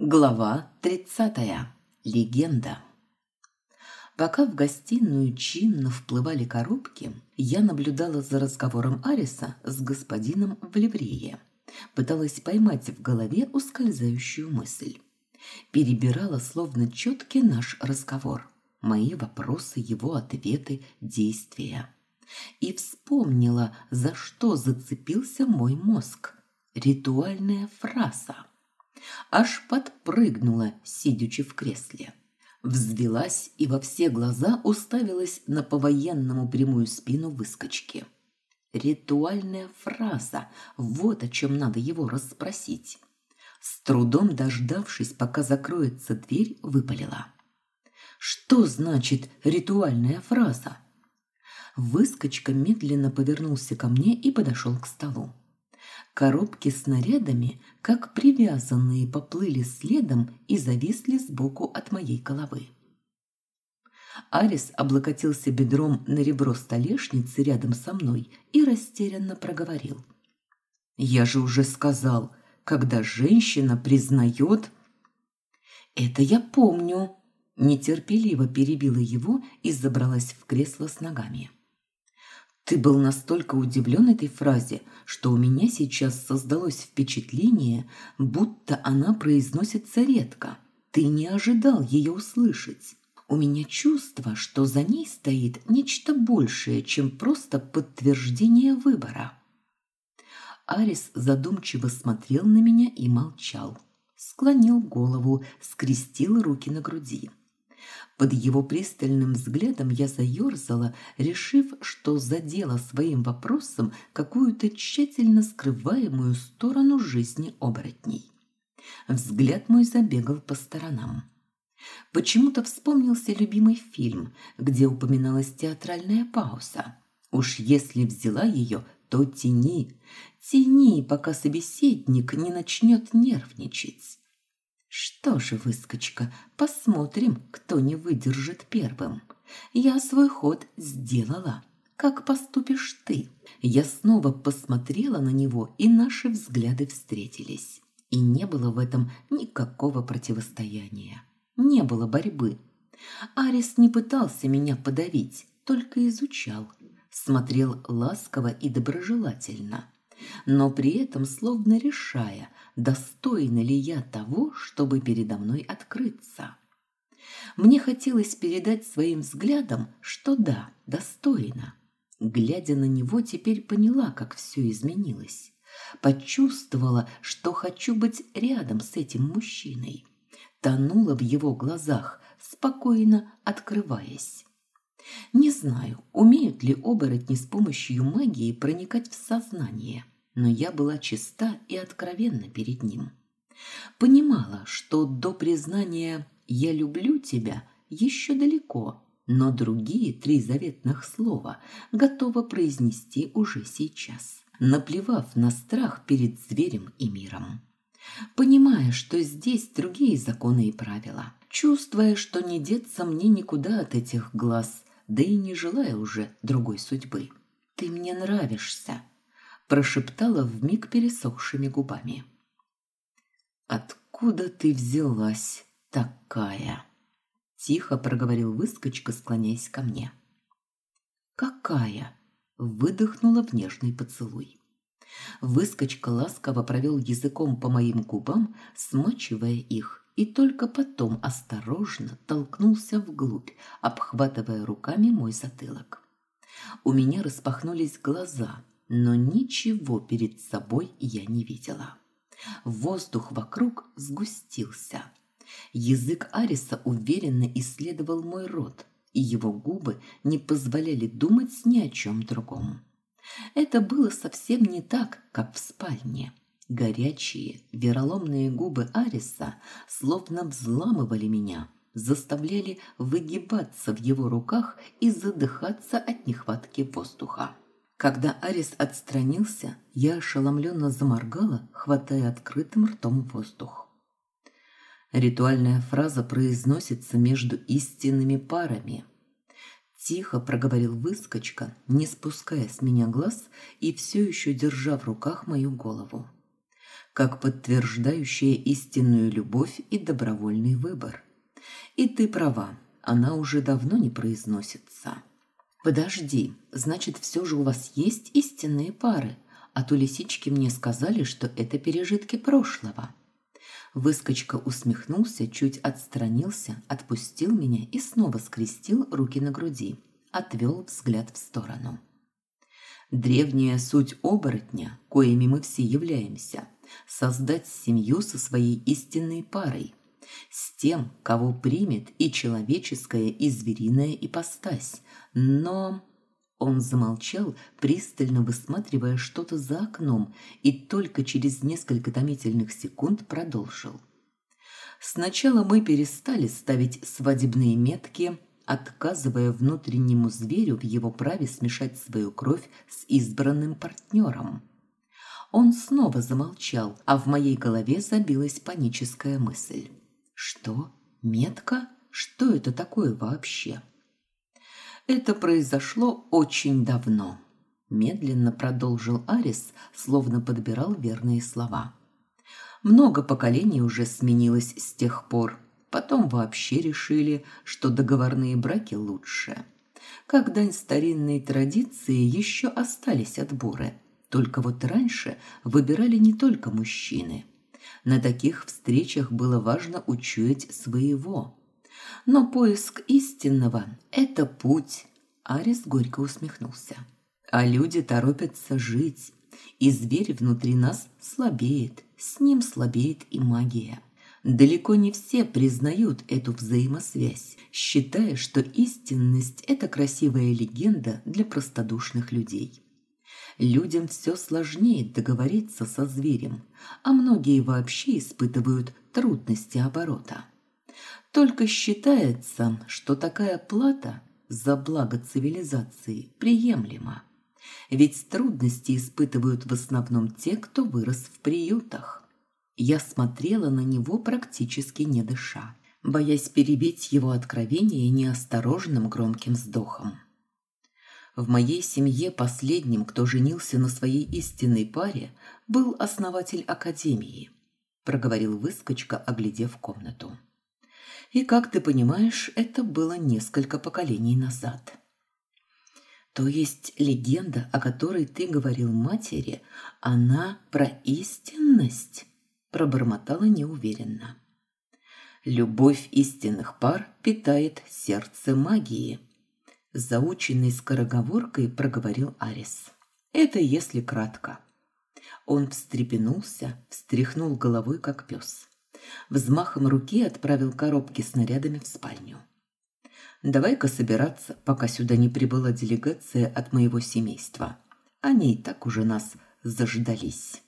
Глава 30. Легенда. Пока в гостиную чинно вплывали коробки, я наблюдала за разговором Ариса с господином в ливрее. Пыталась поймать в голове ускользающую мысль. Перебирала словно четкий наш разговор. Мои вопросы, его ответы, действия. И вспомнила, за что зацепился мой мозг. Ритуальная фраза – аж подпрыгнула, сидячи в кресле. Взвелась и во все глаза уставилась на по-военному прямую спину выскочки. Ритуальная фраза, вот о чем надо его расспросить. С трудом дождавшись, пока закроется дверь, выпалила. «Что значит ритуальная фраза?» Выскочка медленно повернулся ко мне и подошел к столу. Коробки с снарядами, как привязанные, поплыли следом и зависли сбоку от моей головы. Арис облокотился бедром на ребро столешницы рядом со мной и растерянно проговорил. «Я же уже сказал, когда женщина признает...» «Это я помню», – нетерпеливо перебила его и забралась в кресло с ногами. Ты был настолько удивлен этой фразе, что у меня сейчас создалось впечатление, будто она произносится редко. Ты не ожидал ее услышать. У меня чувство, что за ней стоит нечто большее, чем просто подтверждение выбора. Арис задумчиво смотрел на меня и молчал. Склонил голову, скрестил руки на груди. Под его пристальным взглядом я заерзала, решив, что задела своим вопросом какую-то тщательно скрываемую сторону жизни оборотней. Взгляд мой забегал по сторонам. Почему-то вспомнился любимый фильм, где упоминалась театральная пауза. Уж если взяла ее, то тяни, тяни, пока собеседник не начнет нервничать. Что же, выскочка, посмотрим, кто не выдержит первым. Я свой ход сделала. Как поступишь ты? Я снова посмотрела на него, и наши взгляды встретились. И не было в этом никакого противостояния. Не было борьбы. Арис не пытался меня подавить, только изучал. Смотрел ласково и доброжелательно но при этом словно решая, достойна ли я того, чтобы передо мной открыться. Мне хотелось передать своим взглядом, что да, достойна. Глядя на него, теперь поняла, как все изменилось. Почувствовала, что хочу быть рядом с этим мужчиной. Тонула в его глазах, спокойно открываясь. Не знаю, умеют ли оборотни с помощью магии проникать в сознание, но я была чиста и откровенна перед ним. Понимала, что до признания «я люблю тебя» еще далеко, но другие три заветных слова готова произнести уже сейчас, наплевав на страх перед зверем и миром. Понимая, что здесь другие законы и правила, чувствуя, что не деться мне никуда от этих глаз, да и не желая уже другой судьбы. «Ты мне нравишься», – прошептала вмиг пересохшими губами. «Откуда ты взялась такая?» – тихо проговорил выскочка, склоняясь ко мне. «Какая?» – выдохнула в нежный поцелуй. Выскочка ласково провел языком по моим губам, смачивая их и только потом осторожно толкнулся вглубь, обхватывая руками мой затылок. У меня распахнулись глаза, но ничего перед собой я не видела. Воздух вокруг сгустился. Язык Ариса уверенно исследовал мой рот, и его губы не позволяли думать ни о чем другом. Это было совсем не так, как в спальне. Горячие, вероломные губы Ариса словно взламывали меня, заставляли выгибаться в его руках и задыхаться от нехватки воздуха. Когда Арис отстранился, я ошеломленно заморгала, хватая открытым ртом воздух. Ритуальная фраза произносится между истинными парами. Тихо проговорил выскочка, не спуская с меня глаз и все еще держа в руках мою голову. как подтверждающее истинную любовь и добровольный выбор. И ты права, она уже давно не произносится. Подожди, значит, все же у вас есть истинные пары, а то лисички мне сказали, что это пережитки прошлого. Выскочка усмехнулся, чуть отстранился, отпустил меня и снова скрестил руки на груди, отвел взгляд в сторону. Древняя суть оборотня, коими мы все являемся, создать семью со своей истинной парой, с тем, кого примет и человеческая, и звериная ипостась. Но он замолчал, пристально высматривая что-то за окном, и только через несколько томительных секунд продолжил. Сначала мы перестали ставить свадебные метки, отказывая внутреннему зверю в его праве смешать свою кровь с избранным партнером. Он снова замолчал, а в моей голове забилась паническая мысль. Что? Метка? Что это такое вообще? Это произошло очень давно, медленно продолжил Арис, словно подбирал верные слова. Много поколений уже сменилось с тех пор. Потом вообще решили, что договорные браки лучше. Как дань старинной традиции еще остались отборы. Только вот раньше выбирали не только мужчины. На таких встречах было важно учуять своего. Но поиск истинного – это путь. Арис горько усмехнулся. А люди торопятся жить. И зверь внутри нас слабеет, с ним слабеет и магия. Далеко не все признают эту взаимосвязь, считая, что истинность – это красивая легенда для простодушных людей. Людям все сложнее договориться со зверем, а многие вообще испытывают трудности оборота. Только считается, что такая плата за благо цивилизации приемлема. Ведь трудности испытывают в основном те, кто вырос в приютах. Я смотрела на него практически не дыша, боясь перебить его откровение неосторожным громким вздохом. В моей семье последним, кто женился на своей истинной паре, был основатель академии, проговорил выскочка, оглядев комнату. И, как ты понимаешь, это было несколько поколений назад. То есть легенда, о которой ты говорил матери, она про истинность, пробормотала неуверенно. Любовь истинных пар питает сердце магии заученной скороговоркой проговорил Арис. Это если кратко. Он встрепенулся, встряхнул головой, как пес. Взмахом руки отправил коробки с снарядами в спальню. «Давай-ка собираться, пока сюда не прибыла делегация от моего семейства. Они и так уже нас заждались».